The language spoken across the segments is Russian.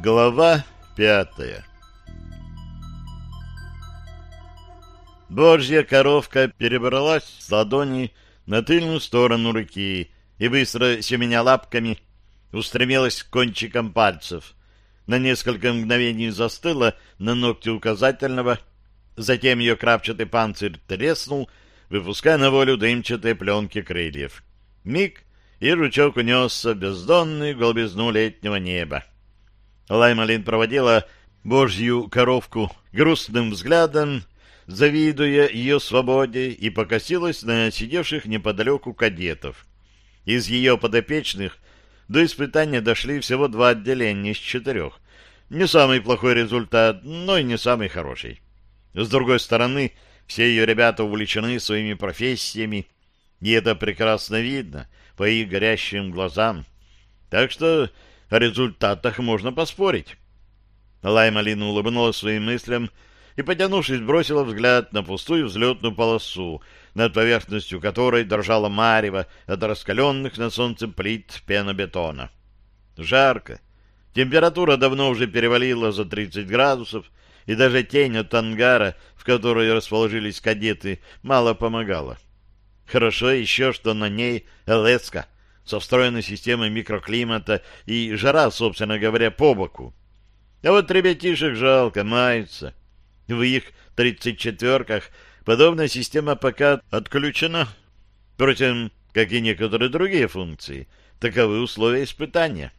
Глава пятая Божья коровка перебралась с ладони на тыльную сторону руки и, быстро семеня лапками, устремилась к кончикам пальцев. На несколько мгновений застыла на ногте указательного, затем ее крапчатый панцирь треснул, выпуская на волю дымчатые пленки крыльев. Миг, и ручок унесся в бездонную голубизну летнего неба. Лаймалин проводила божью коровку грустным взглядом, завидуя ее свободе, и покосилась на сидевших неподалеку кадетов. Из ее подопечных до испытания дошли всего два отделения из четырех. Не самый плохой результат, но и не самый хороший. С другой стороны, все ее ребята увлечены своими профессиями, и это прекрасно видно по их горящим глазам. Так что о результатах можно поспорить. Лаймалин улыбнулась своим мыслям и, потянувшись, бросила взгляд на пустую взлетную полосу, над поверхностью которой дрожала марево от раскаленных на солнце плит пенобетона. Жарко. Температура давно уже перевалила за 30 градусов, и даже тень от ангара, в которой расположились кадеты, мало помогала. Хорошо еще, что на ней ЛСК — со встроенной системой микроклимата и жара, собственно говоря, по боку. А вот ребятишек жалко, маются. В их тридцать четверках подобная система пока отключена. Впрочем, как и некоторые другие функции, таковы условия испытания.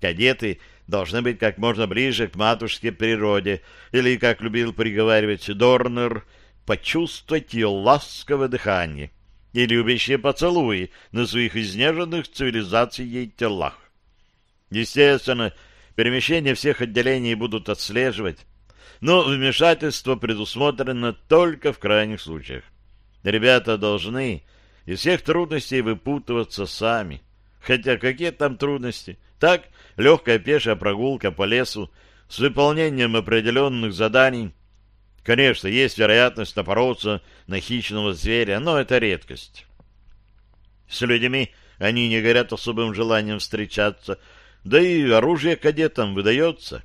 Кадеты должны быть как можно ближе к матушке природе, или, как любил приговаривать Дорнер, почувствовать ее ласковое дыхание и любящие поцелуи на своих изнеженных цивилизацией телах. Естественно, перемещение всех отделений будут отслеживать, но вмешательство предусмотрено только в крайних случаях. Ребята должны из всех трудностей выпутываться сами. Хотя какие там трудности? Так, легкая пешая прогулка по лесу с выполнением определенных заданий Конечно, есть вероятность напороться на хищного зверя, но это редкость. С людьми они не горят особым желанием встречаться, да и оружие кадетам выдается.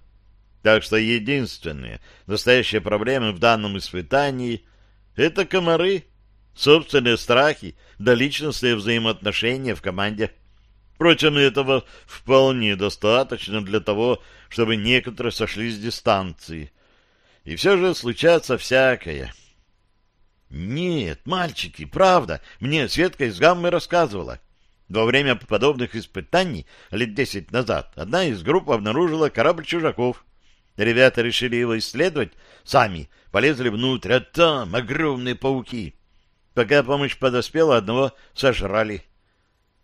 Так что единственная настоящая проблема в данном испытании — это комары, собственные страхи да личностные взаимоотношения в команде. Впрочем, этого вполне достаточно для того, чтобы некоторые сошли с дистанции — и все же случается всякое. Нет, мальчики, правда, мне Светка из Гаммы рассказывала. Во время подобных испытаний лет десять назад одна из групп обнаружила корабль чужаков. Ребята решили его исследовать сами, полезли внутрь, а там огромные пауки. Пока помощь подоспела, одного сожрали.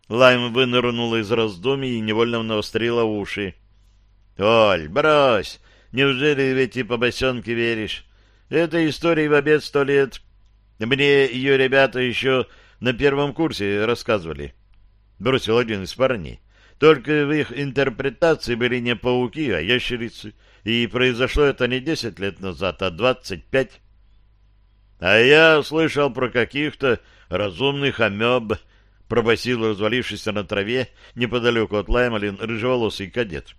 Лайм вынырнула из раздумий и невольно навострила уши. — Оль, брось! Неужели в эти побосенки веришь? Это история в обед сто лет. Мне ее ребята еще на первом курсе рассказывали. Бросил один из парней. Только в их интерпретации были не пауки, а ящерицы. И произошло это не десять лет назад, а двадцать пять. А я слышал про каких-то разумных амеб, пробасил развалившийся на траве неподалеку от Лаймалин рыжеволосый кадет.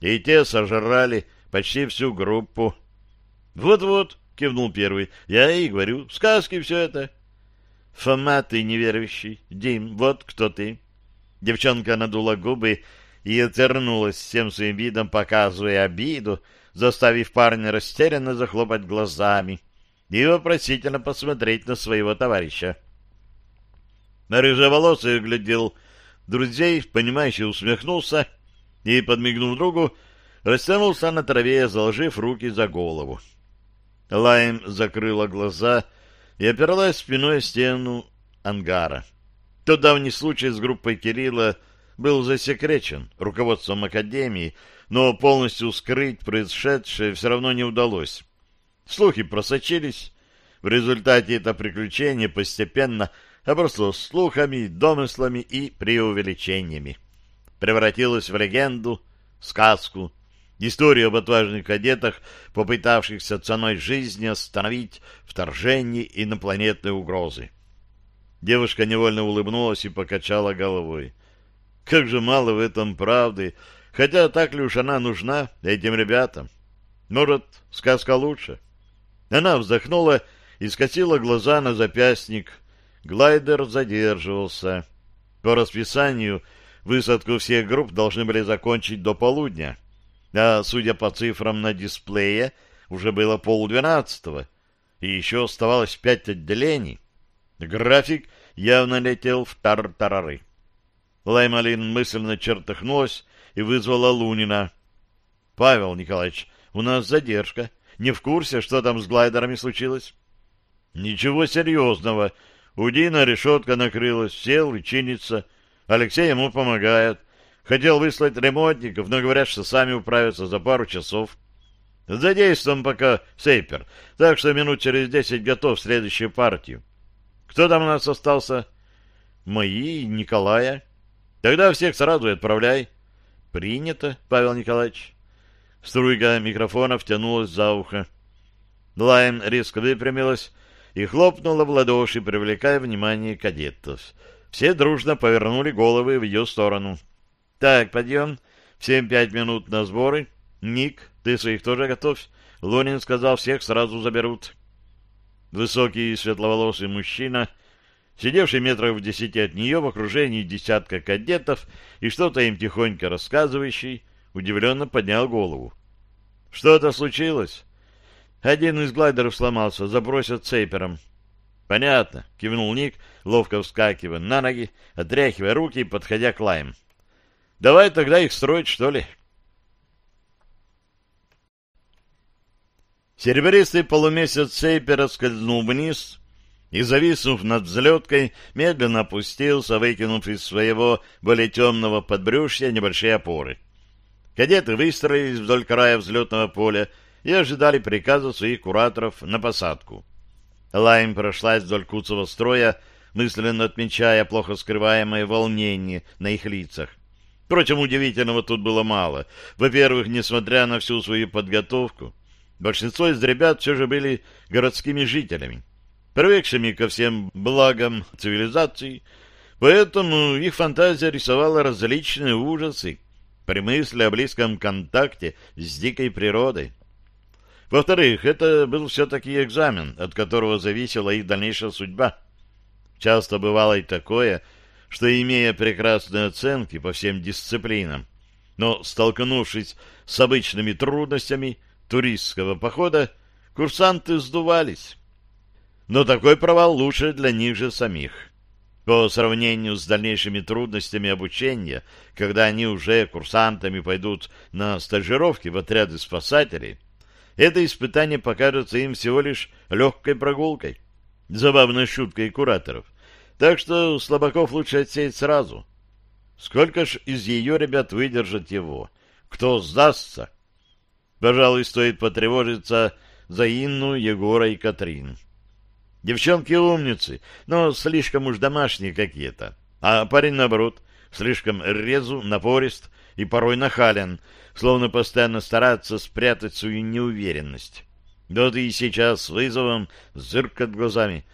И те сожрали почти всю группу. Вот-вот, кивнул первый. Я и говорю, сказки все это. Фома, ты неверующий. Дим, вот кто ты. Девчонка надула губы и отвернулась всем своим видом, показывая обиду, заставив парня растерянно захлопать глазами и вопросительно посмотреть на своего товарища. Рыжеволосый глядел друзей, понимающе усмехнулся и, подмигнув другу, растянулся на траве, заложив руки за голову. Лайм закрыла глаза и оперлась спиной о стену ангара. Тот давний случай с группой Кирилла был засекречен руководством Академии, но полностью скрыть происшедшее все равно не удалось. Слухи просочились. В результате это приключение постепенно обросло слухами, домыслами и преувеличениями. Превратилось в легенду, сказку, Историю об отважных кадетах, попытавшихся ценой жизни остановить вторжение инопланетной угрозы. Девушка невольно улыбнулась и покачала головой. Как же мало в этом правды, Хотя так ли уж она нужна этим ребятам? Может, сказка лучше? Она вздохнула и скосила глаза на запястник. Глайдер задерживался. По расписанию высадку всех групп должны были закончить до полудня. А, судя по цифрам на дисплее, уже было полдвенадцатого, и еще оставалось пять отделений. График явно летел в тар-тарары. Лаймалин мысленно чертыхнулась и вызвала Лунина. — Павел Николаевич, у нас задержка. Не в курсе, что там с глайдерами случилось? — Ничего серьезного. У Дина решетка накрылась, сел и чинится. Алексей ему помогает. Хотел выслать ремонтников, но говорят, что сами управятся за пару часов. Задействуем пока сейпер, так что минут через десять готов следующую партию. Кто там у нас остался? Мои, Николая. Тогда всех сразу отправляй. Принято, Павел Николаевич. Струйка микрофона втянулась за ухо. Лайм резко выпрямилась и хлопнула в ладоши, привлекая внимание кадетов. Все дружно повернули головы в ее сторону. «Так, подъем. Всем пять минут на сборы. Ник, ты своих тоже готовь. Лунин сказал, всех сразу заберут». Высокий светловолосый мужчина, сидевший метров в десяти от нее в окружении десятка кадетов и что-то им тихонько рассказывающий, удивленно поднял голову. «Что-то случилось?» «Один из глайдеров сломался, забросят цейпером». «Понятно», — кивнул Ник, ловко вскакивая на ноги, отряхивая руки и подходя к лайм. «Давай тогда их строить, что ли?» Серебристый полумесяц Сейпера скользнул вниз и, зависнув над взлеткой, медленно опустился, выкинув из своего более темного подбрюшья небольшие опоры. Кадеты выстроились вдоль края взлетного поля и ожидали приказа своих кураторов на посадку. Лайм прошлась вдоль куцого строя, мысленно отмечая плохо скрываемое волнение на их лицах. Впрочем, удивительного тут было мало. Во-первых, несмотря на всю свою подготовку, большинство из ребят все же были городскими жителями, привыкшими ко всем благам цивилизации, поэтому их фантазия рисовала различные ужасы при мысли о близком контакте с дикой природой. Во-вторых, это был все-таки экзамен, от которого зависела их дальнейшая судьба. Часто бывало и такое, что, имея прекрасные оценки по всем дисциплинам, но, столкнувшись с обычными трудностями туристского похода, курсанты сдувались. Но такой провал лучше для них же самих. По сравнению с дальнейшими трудностями обучения, когда они уже курсантами пойдут на стажировки в отряды спасателей, это испытание покажется им всего лишь легкой прогулкой, забавной шуткой кураторов. Так что слабаков лучше отсеять сразу. Сколько ж из ее ребят выдержат его? Кто сдастся? Пожалуй, стоит потревожиться за Инну, Егора и Катрин. Девчонки умницы, но слишком уж домашние какие-то. А парень, наоборот, слишком резу, напорист и порой нахален, словно постоянно стараться спрятать свою неуверенность. Вот и сейчас с вызовом зыркат глазами,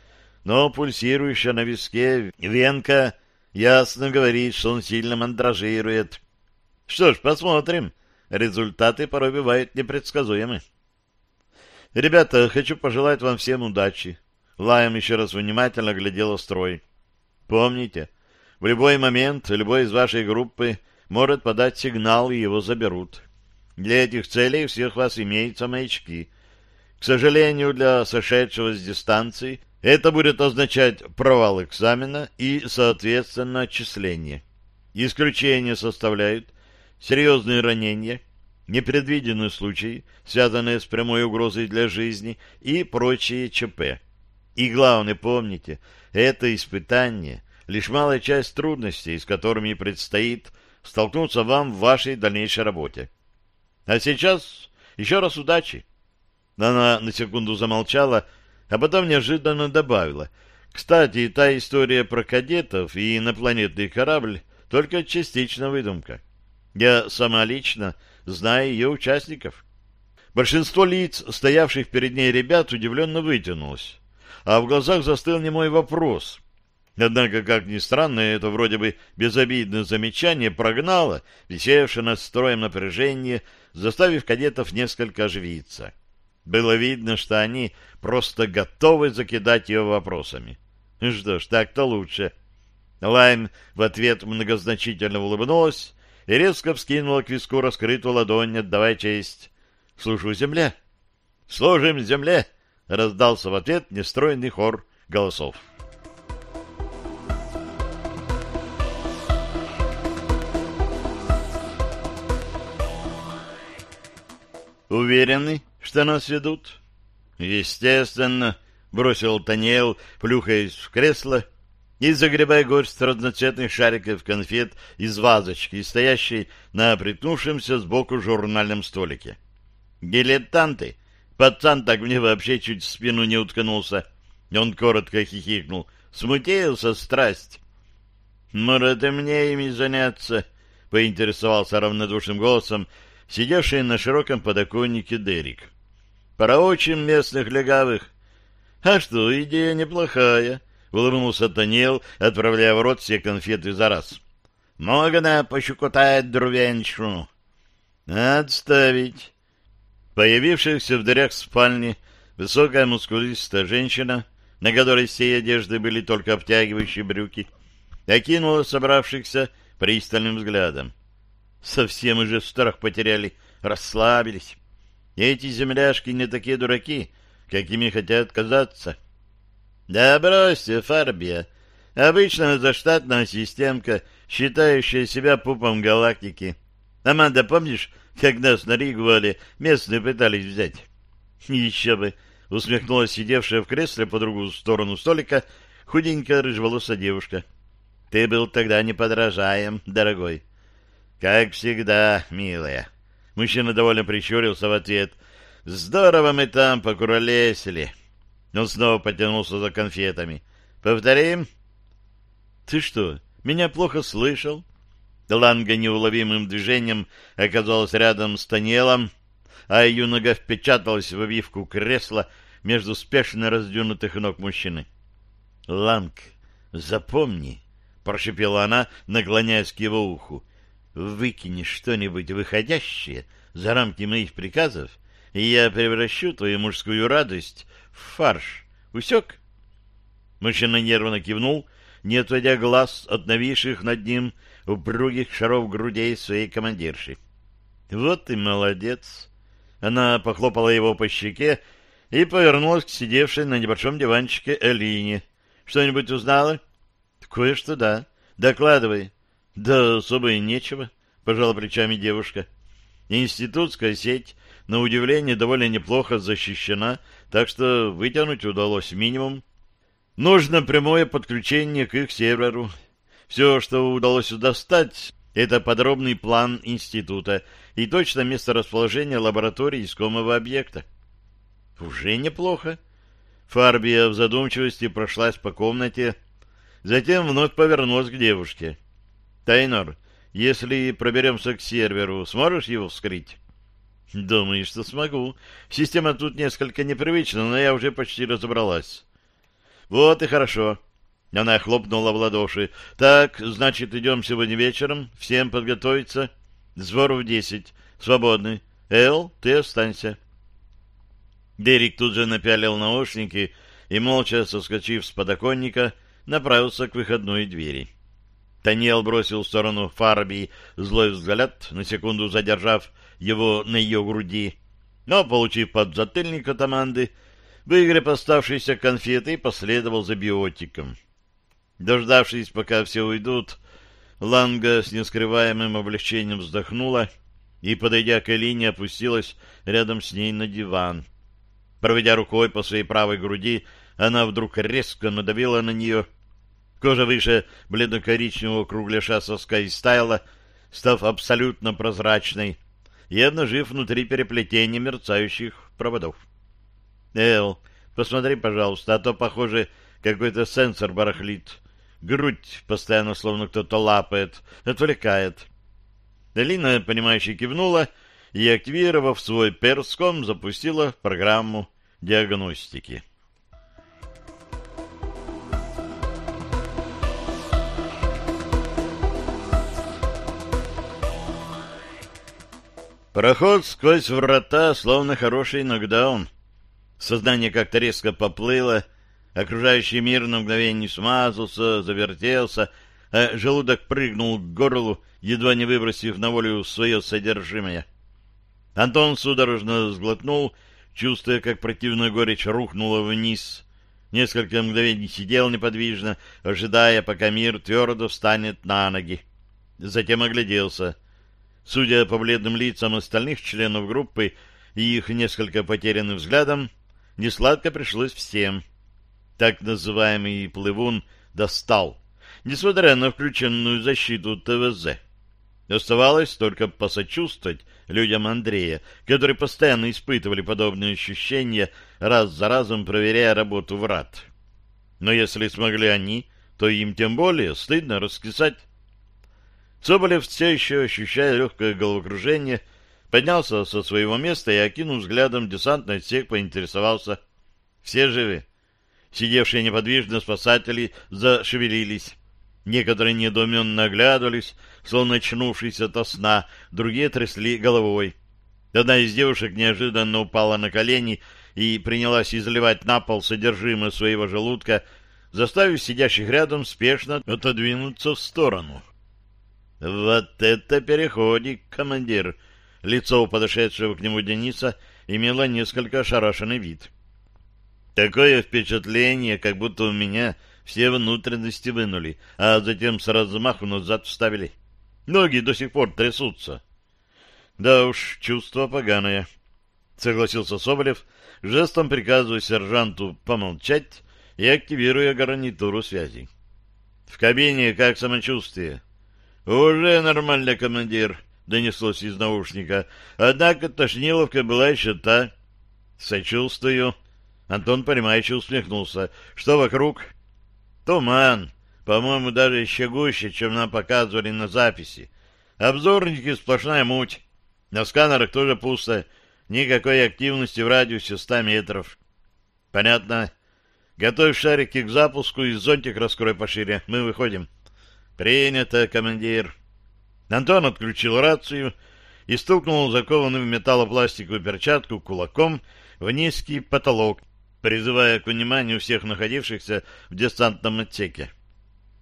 но пульсирующая на виске венка ясно говорит, что он сильно мандражирует. Что ж, посмотрим. Результаты порой бывают непредсказуемы. Ребята, хочу пожелать вам всем удачи. Лаем еще раз внимательно глядела строй. Помните, в любой момент любой из вашей группы может подать сигнал, и его заберут. Для этих целей всех вас имеются маячки. К сожалению, для сошедшего с дистанции это будет означать провал экзамена и, соответственно, отчисление. Исключение составляют серьезные ранения, непредвиденные случаи, связанные с прямой угрозой для жизни и прочие ЧП. И главное, помните, это испытание — лишь малая часть трудностей, с которыми предстоит столкнуться вам в вашей дальнейшей работе. А сейчас еще раз удачи. Она на секунду замолчала, а потом неожиданно добавила. Кстати, та история про кадетов и инопланетный корабль только частично выдумка. Я сама лично знаю ее участников. Большинство лиц, стоявших перед ней ребят, удивленно вытянулось. А в глазах застыл не мой вопрос. Однако, как ни странно, это вроде бы безобидное замечание прогнало висевшее над строем напряжение, заставив кадетов несколько оживиться. Было видно, что они просто готовы закидать ее вопросами. Что ж, так-то лучше. Лайм в ответ многозначительно улыбнулась и резко вскинула к виску раскрытую ладонь, отдавая честь. — Служу земле. — Служим земле! — раздался в ответ нестройный хор голосов. Уверены, что нас ведут? Естественно, бросил Таниэл, плюхаясь в кресло и загребая горсть разноцветных шариков конфет из вазочки, стоящей на приткнувшемся сбоку журнальном столике. Дилетанты! Пацан так мне вообще чуть в спину не уткнулся. Он коротко хихикнул. Смутился страсть. «Может, и мне ими заняться?» — поинтересовался равнодушным голосом сидевший на широком подоконнике Дерек. «Проучим местных легавых». «А что, идея неплохая», — улыбнулся Танел, отправляя в рот все конфеты за раз. «Можно пощекотать друвенщину». «Отставить». Появившаяся в дырях спальни высокая мускулистая женщина, на которой все одежды были только обтягивающие брюки, окинула собравшихся пристальным взглядом. Совсем уже страх потеряли, расслабились. Эти земляшки не такие дураки, какими хотят казаться. Да бросьте, Фарбия. Обычная заштатная системка, считающая себя пупом галактики. Аманда, помнишь, как нас на Ригвале местные пытались взять? Еще бы, усмехнулась сидевшая в кресле по другую сторону столика худенькая рыжеволосая девушка. Ты был тогда неподражаем, дорогой. Как всегда, милая. Мужчина довольно прищурился в ответ. Здорово мы там покуролесили. Он снова потянулся за конфетами. Повторим? Ты что, меня плохо слышал? Ланга неуловимым движением оказалась рядом с Танелом, а ее нога впечаталась в обивку кресла между спешно раздвинутых ног мужчины. — Ланг, запомни, — прошепела она, наклоняясь к его уху, выкинешь что-нибудь выходящее за рамки моих приказов, и я превращу твою мужскую радость в фарш. Усек? Мужчина нервно кивнул, не отводя глаз от нависших над ним упругих шаров грудей своей командирши. Вот ты молодец! Она похлопала его по щеке и повернулась к сидевшей на небольшом диванчике Элине. Что-нибудь узнала? Кое-что да. Докладывай. Да особо и нечего, пожала плечами девушка. Институтская сеть, на удивление, довольно неплохо защищена, так что вытянуть удалось минимум. Нужно прямое подключение к их серверу. Все, что удалось достать, это подробный план института и точно место расположения лаборатории искомого объекта. Уже неплохо. Фарбия в задумчивости прошлась по комнате, затем вновь повернулась к девушке. Тайнор, если проберемся к серверу, сможешь его вскрыть? Думаю, что смогу. Система тут несколько непривычна, но я уже почти разобралась. Вот и хорошо. Она хлопнула в ладоши. Так, значит, идем сегодня вечером. Всем подготовиться. Сбор в десять. Свободный. Эл, ты останься. Дерек тут же напялил наушники и, молча соскочив с подоконника, направился к выходной двери. Таниэл бросил в сторону Фарби злой взгляд, на секунду задержав его на ее груди, но, получив подзатыльник от Аманды, выгреб оставшиеся конфеты последовал за биотиком. Дождавшись, пока все уйдут, Ланга с нескрываемым облегчением вздохнула и, подойдя к Элине, опустилась рядом с ней на диван. Проведя рукой по своей правой груди, она вдруг резко надавила на нее Кожа выше бледно-коричневого кругляша соска истаяла, став абсолютно прозрачной и обнажив внутри переплетение мерцающих проводов. «Эл, посмотри, пожалуйста, а то, похоже, какой-то сенсор барахлит. Грудь постоянно словно кто-то лапает, отвлекает». Элина, понимающе кивнула и, активировав свой перском, запустила программу диагностики. Проход сквозь врата, словно хороший нокдаун. Сознание как-то резко поплыло, окружающий мир на мгновение смазался, завертелся, а желудок прыгнул к горлу, едва не выбросив на волю свое содержимое. Антон судорожно сглотнул, чувствуя, как противная горечь рухнула вниз. Несколько мгновений сидел неподвижно, ожидая, пока мир твердо встанет на ноги. Затем огляделся. Судя по бледным лицам остальных членов группы и их несколько потерянным взглядом, несладко пришлось всем. Так называемый плывун достал, несмотря на включенную защиту ТВЗ. Оставалось только посочувствовать людям Андрея, которые постоянно испытывали подобные ощущения, раз за разом проверяя работу врат. Но если смогли они, то им тем более стыдно раскисать. Соболев, все еще ощущая легкое головокружение, поднялся со своего места и, окинув взглядом десантный отсек, поинтересовался. Все живы? Сидевшие неподвижно спасатели зашевелились. Некоторые недоуменно оглядывались, словно очнувшись ото сна, другие трясли головой. Одна из девушек неожиданно упала на колени и принялась изливать на пол содержимое своего желудка, заставив сидящих рядом спешно отодвинуться в сторону. «Вот это переходик, командир!» Лицо у подошедшего к нему Дениса имело несколько ошарашенный вид. «Такое впечатление, как будто у меня все внутренности вынули, а затем с размаху назад вставили. Ноги до сих пор трясутся». «Да уж, чувство поганое», — согласился Соболев, жестом приказывая сержанту помолчать и активируя гарнитуру связи. «В кабине как самочувствие?» «Уже нормально, командир», — донеслось из наушника. «Однако тошниловка была еще та». «Сочувствую». Антон, понимающе усмехнулся. «Что вокруг?» «Туман. По-моему, даже еще гуще, чем нам показывали на записи. Обзорники сплошная муть. На сканерах тоже пусто. Никакой активности в радиусе ста метров». «Понятно. Готовь шарики к запуску и зонтик раскрой пошире. Мы выходим». «Принято, командир». Антон отключил рацию и стукнул закованную в металлопластиковую перчатку кулаком в низкий потолок, призывая к вниманию всех находившихся в десантном отсеке.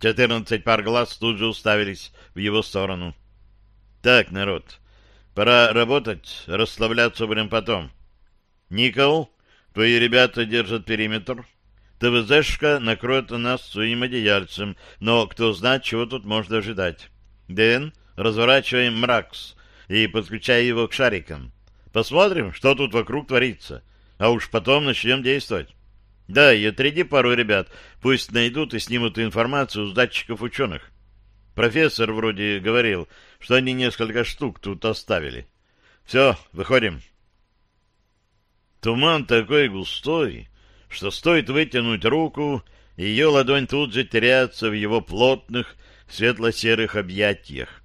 Четырнадцать пар глаз тут же уставились в его сторону. «Так, народ, пора работать, расслабляться будем потом. Никол, твои ребята держат периметр, ТВЗшка накроет нас своим одеяльцем, но кто знает, чего тут можно ожидать. Дэн, разворачиваем Мракс и подключай его к шарикам. Посмотрим, что тут вокруг творится, а уж потом начнем действовать. Да, и отряди пару ребят, пусть найдут и снимут информацию с датчиков ученых. Профессор вроде говорил, что они несколько штук тут оставили. Все, выходим. Туман такой густой, что стоит вытянуть руку, и ее ладонь тут же теряется в его плотных светло-серых объятиях.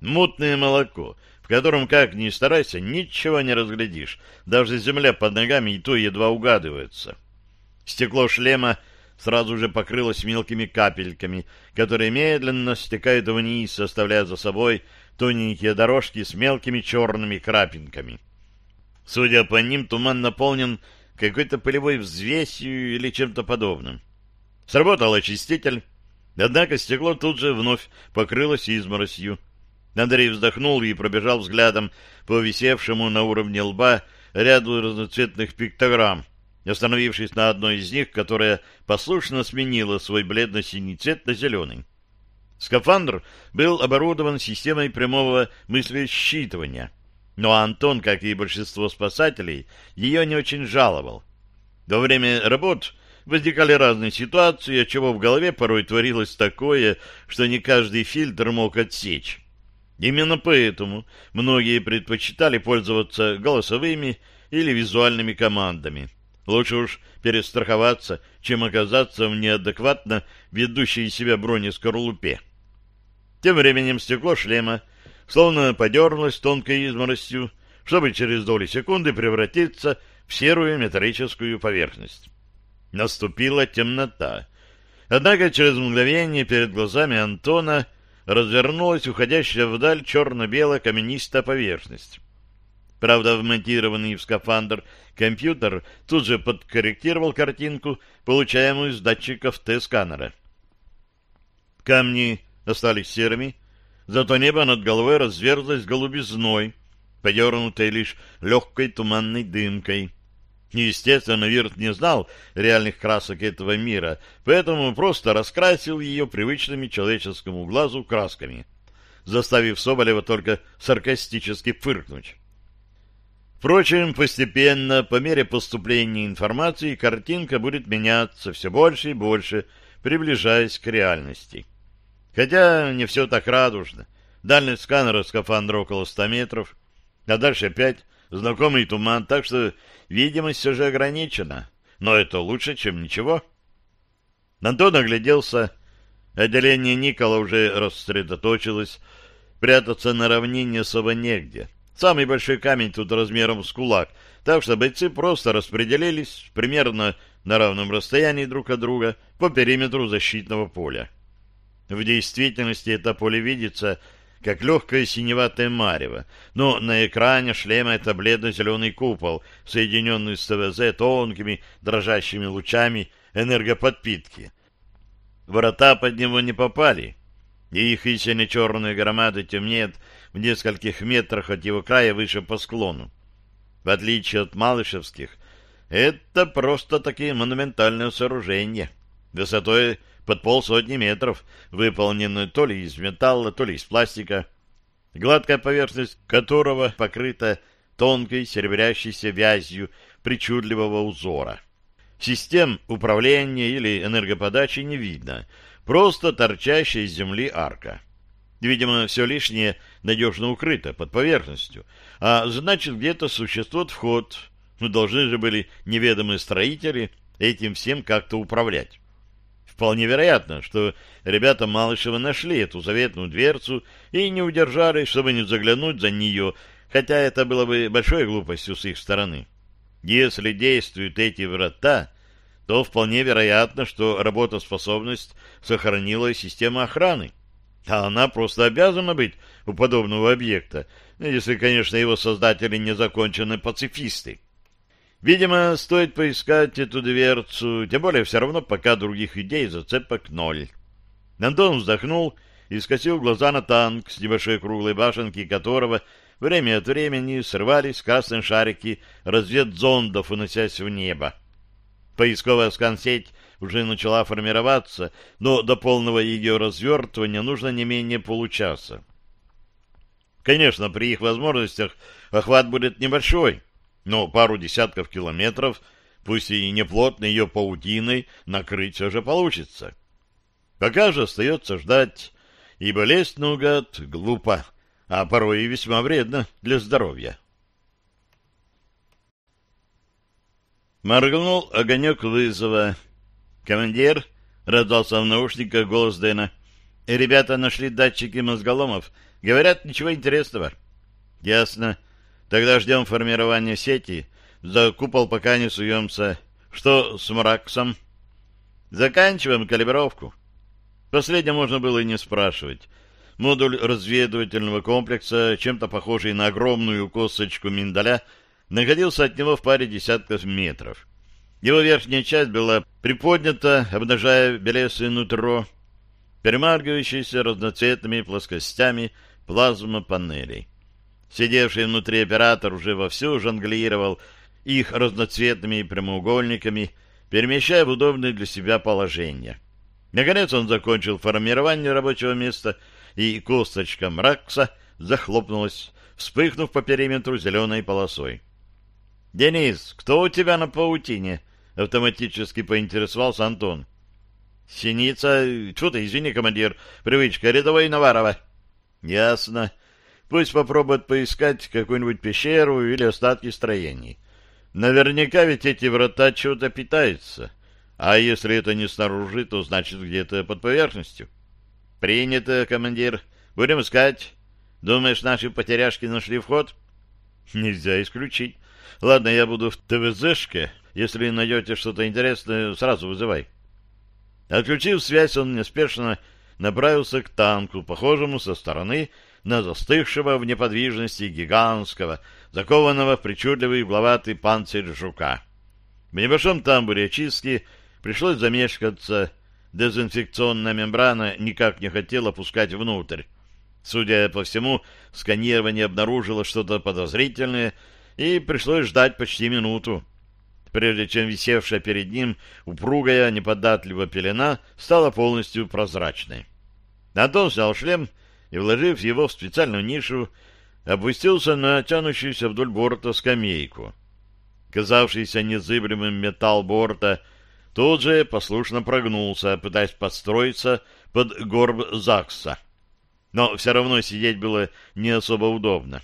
Мутное молоко, в котором, как ни старайся, ничего не разглядишь, даже земля под ногами и то едва угадывается. Стекло шлема сразу же покрылось мелкими капельками, которые медленно стекают вниз, оставляя за собой тоненькие дорожки с мелкими черными крапинками. Судя по ним, туман наполнен какой-то полевой взвесью или чем-то подобным. Сработал очиститель, однако стекло тут же вновь покрылось изморосью. Андрей вздохнул и пробежал взглядом по висевшему на уровне лба ряду разноцветных пиктограмм, остановившись на одной из них, которая послушно сменила свой бледно-синий цвет на зеленый. Скафандр был оборудован системой прямого мыслесчитывания — но Антон, как и большинство спасателей, ее не очень жаловал. Во время работ возникали разные ситуации, от чего в голове порой творилось такое, что не каждый фильтр мог отсечь. Именно поэтому многие предпочитали пользоваться голосовыми или визуальными командами. Лучше уж перестраховаться, чем оказаться в неадекватно ведущей себя бронескорлупе. Тем временем стекло шлема словно подернулась тонкой изморостью, чтобы через доли секунды превратиться в серую металлическую поверхность. Наступила темнота. Однако через мгновение перед глазами Антона развернулась уходящая вдаль черно-белая каменистая поверхность. Правда, вмонтированный в скафандр компьютер тут же подкорректировал картинку, получаемую с датчиков Т-сканера. Камни остались серыми, зато небо над головой разверзлось голубизной, подернутой лишь легкой туманной дымкой. Естественно, Вирт не знал реальных красок этого мира, поэтому просто раскрасил ее привычными человеческому глазу красками, заставив Соболева только саркастически фыркнуть. Впрочем, постепенно, по мере поступления информации, картинка будет меняться все больше и больше, приближаясь к реальности. Хотя не все так радужно. Дальность сканера скафандра около 100 метров, а дальше опять знакомый туман, так что видимость все же ограничена. Но это лучше, чем ничего. Антон огляделся. Отделение Никола уже рассредоточилось. Прятаться на равнине особо негде. Самый большой камень тут размером с кулак, так что бойцы просто распределились примерно на равном расстоянии друг от друга по периметру защитного поля. В действительности это поле видится как легкое синеватое марево, но на экране шлема это бледно-зеленый купол, соединенный с ТВЗ тонкими дрожащими лучами энергоподпитки. Врата под него не попали, и их истинно черные громады темнеют в нескольких метрах от его края выше по склону. В отличие от малышевских, это просто-таки монументальное сооружение, высотой под полсотни метров, выполненное то ли из металла, то ли из пластика, гладкая поверхность которого покрыта тонкой серебрящейся вязью причудливого узора. Систем управления или энергоподачи не видно, просто торчащая из земли арка. Видимо, все лишнее надежно укрыто под поверхностью, а значит, где-то существует вход. Ну, должны же были неведомые строители этим всем как-то управлять. Вполне вероятно, что ребята Малышева нашли эту заветную дверцу и не удержались, чтобы не заглянуть за нее, хотя это было бы большой глупостью с их стороны. Если действуют эти врата, то вполне вероятно, что работоспособность сохранила система охраны. А она просто обязана быть у подобного объекта, если, конечно, его создатели не закончены пацифисты. Видимо, стоит поискать эту дверцу, тем более все равно пока других идей зацепок ноль. Антон вздохнул и скосил глаза на танк, с небольшой круглой башенки которого время от времени срывались красные шарики разведзондов, уносясь в небо. Поисковая скансеть уже начала формироваться, но до полного ее развертывания нужно не менее получаса. Конечно, при их возможностях охват будет небольшой, но пару десятков километров, пусть и не плотно ее паутиной, накрыть все же получится. Пока же остается ждать, ибо лезть наугад глупо, а порой и весьма вредно для здоровья. Моргнул огонек вызова, «Командир!» — раздался в наушниках голос Дэна. «Ребята нашли датчики мозголомов. Говорят, ничего интересного». «Ясно. Тогда ждем формирования сети. За купол пока не суемся. Что с Мраксом?» «Заканчиваем калибровку». Последнее можно было и не спрашивать. Модуль разведывательного комплекса, чем-то похожий на огромную косточку миндаля, находился от него в паре десятков метров. Его верхняя часть была приподнята, обнажая белесое нутро, перемаргивающееся разноцветными плоскостями плазма-панелей. Сидевший внутри оператор уже вовсю жонглировал их разноцветными прямоугольниками, перемещая в удобное для себя положение. Наконец он закончил формирование рабочего места, и косточка Мракса захлопнулась, вспыхнув по периметру зеленой полосой. — Денис, кто у тебя на паутине? Автоматически поинтересовался Антон. Синица... Тьфу ты, извини, командир. Привычка рядовой Наварова. Ясно. Пусть попробует поискать какую-нибудь пещеру или остатки строений. Наверняка ведь эти врата чего-то питаются. А если это не снаружи, то значит где-то под поверхностью. Принято, командир. Будем искать. Думаешь, наши потеряшки нашли вход? Нельзя исключить. Ладно, я буду в ТВЗшке. Если найдете что-то интересное, сразу вызывай. Отключив связь, он неспешно направился к танку, похожему со стороны на застывшего в неподвижности гигантского, закованного в причудливый угловатый панцирь жука. В небольшом тамбуре очистки пришлось замешкаться. Дезинфекционная мембрана никак не хотела пускать внутрь. Судя по всему, сканирование обнаружило что-то подозрительное, и пришлось ждать почти минуту, прежде чем висевшая перед ним упругая, неподатливая пелена стала полностью прозрачной. Антон снял шлем и, вложив его в специальную нишу, опустился на тянущуюся вдоль борта скамейку. Казавшийся незыблемым металл борта тут же послушно прогнулся, пытаясь подстроиться под горб ЗАГСа. Но все равно сидеть было не особо удобно.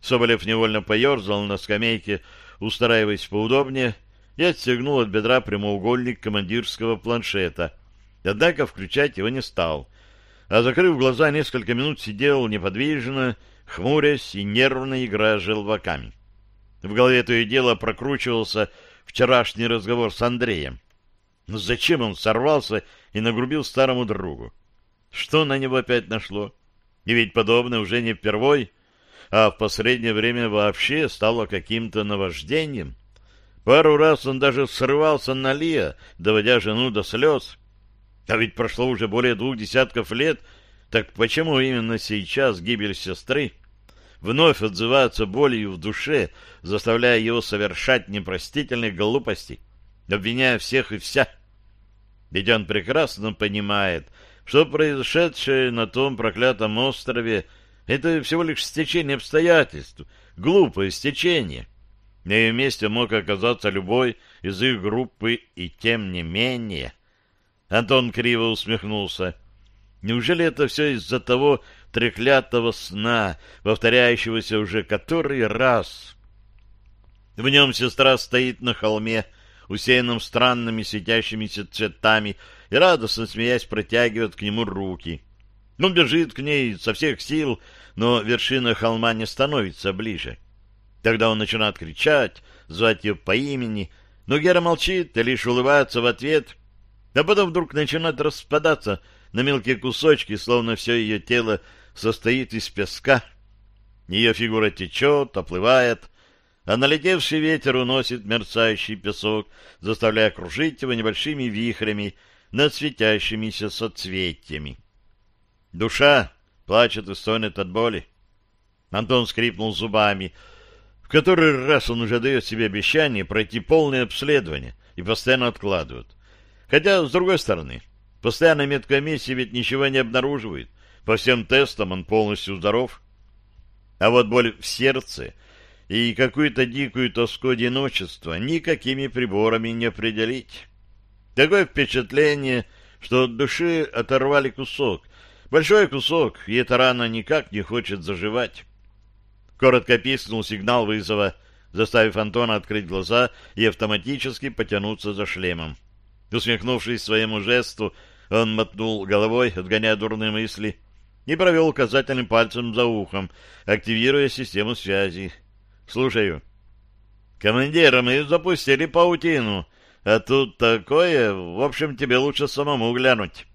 Соболев невольно поерзал на скамейке, устраиваясь поудобнее, и отстегнул от бедра прямоугольник командирского планшета. Однако включать его не стал, а, закрыв глаза, несколько минут сидел неподвижно, хмурясь и нервно играя желваками. В голове то и дело прокручивался вчерашний разговор с Андреем. Но зачем он сорвался и нагрубил старому другу? Что на него опять нашло? И ведь подобное уже не впервой, а в последнее время вообще стало каким-то наваждением. Пару раз он даже срывался на Лия, доводя жену до слез. А ведь прошло уже более двух десятков лет, так почему именно сейчас гибель сестры вновь отзывается болью в душе, заставляя его совершать непростительные глупости, обвиняя всех и вся? Ведь он прекрасно понимает, что произошедшее на том проклятом острове — это всего лишь стечение обстоятельств, глупое стечение. На ее месте мог оказаться любой из их группы, и тем не менее... Антон криво усмехнулся. Неужели это все из-за того треклятого сна, повторяющегося уже который раз? В нем сестра стоит на холме, усеянном странными светящимися цветами, и радостно смеясь протягивает к нему руки. Он бежит к ней со всех сил, но вершина холма не становится ближе. Тогда он начинает кричать, звать ее по имени, но Гера молчит и лишь улыбается в ответ, а потом вдруг начинает распадаться на мелкие кусочки, словно все ее тело состоит из песка. Ее фигура течет, оплывает, а налетевший ветер уносит мерцающий песок, заставляя кружить его небольшими вихрями над светящимися соцветиями. Душа плачет и стонет от боли. Антон скрипнул зубами. В который раз он уже дает себе обещание пройти полное обследование и постоянно откладывает. Хотя, с другой стороны, постоянная медкомиссия ведь ничего не обнаруживает. По всем тестам он полностью здоров. А вот боль в сердце и какую-то дикую тоску одиночества никакими приборами не определить. Такое впечатление, что от души оторвали кусок. Большой кусок, и эта рана никак не хочет заживать. Коротко писнул сигнал вызова, заставив Антона открыть глаза и автоматически потянуться за шлемом. Усмехнувшись своему жесту, он мотнул головой, отгоняя дурные мысли, и провел указательным пальцем за ухом, активируя систему связи. «Слушаю». «Командир, мы запустили паутину, а тут такое... В общем, тебе лучше самому глянуть».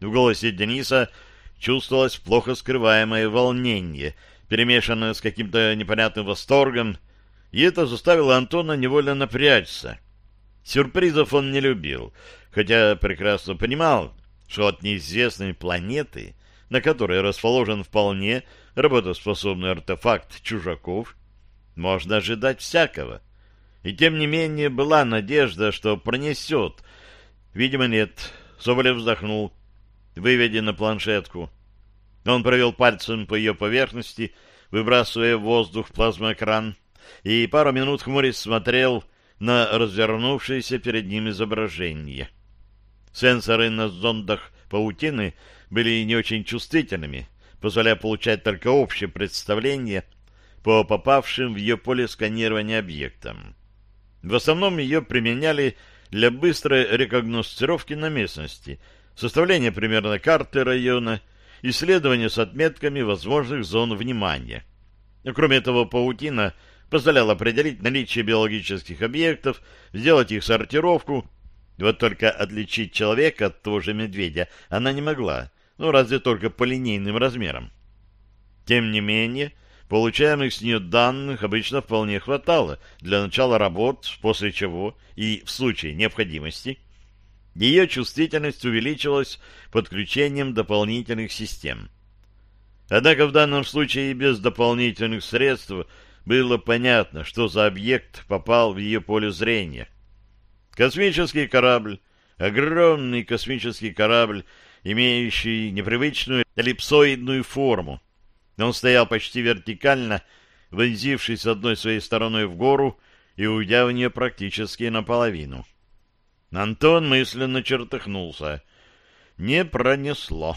В голосе Дениса чувствовалось плохо скрываемое волнение, перемешанное с каким-то непонятным восторгом, и это заставило Антона невольно напрячься. Сюрпризов он не любил, хотя прекрасно понимал, что от неизвестной планеты, на которой расположен вполне работоспособный артефакт чужаков, можно ожидать всякого. И тем не менее была надежда, что пронесет. Видимо, нет. Соболев вздохнул, выведя на планшетку. Он провел пальцем по ее поверхности, выбрасывая в воздух плазмоэкран, и пару минут хмурясь смотрел на развернувшееся перед ним изображение. Сенсоры на зондах паутины были не очень чувствительными, позволяя получать только общее представление по попавшим в ее поле сканирования объектам. В основном ее применяли для быстрой рекогносцировки на местности, составления примерно карты района, исследования с отметками возможных зон внимания. Кроме того, паутина — позволял определить наличие биологических объектов, сделать их сортировку. Вот только отличить человека от того же медведя она не могла, ну разве только по линейным размерам. Тем не менее, получаемых с нее данных обычно вполне хватало для начала работ, после чего и в случае необходимости ее чувствительность увеличивалась подключением дополнительных систем. Однако в данном случае и без дополнительных средств было понятно, что за объект попал в ее поле зрения. Космический корабль, огромный космический корабль, имеющий непривычную эллипсоидную форму. Он стоял почти вертикально, вонзившись одной своей стороной в гору и уйдя в нее практически наполовину. Антон мысленно чертыхнулся. Не пронесло.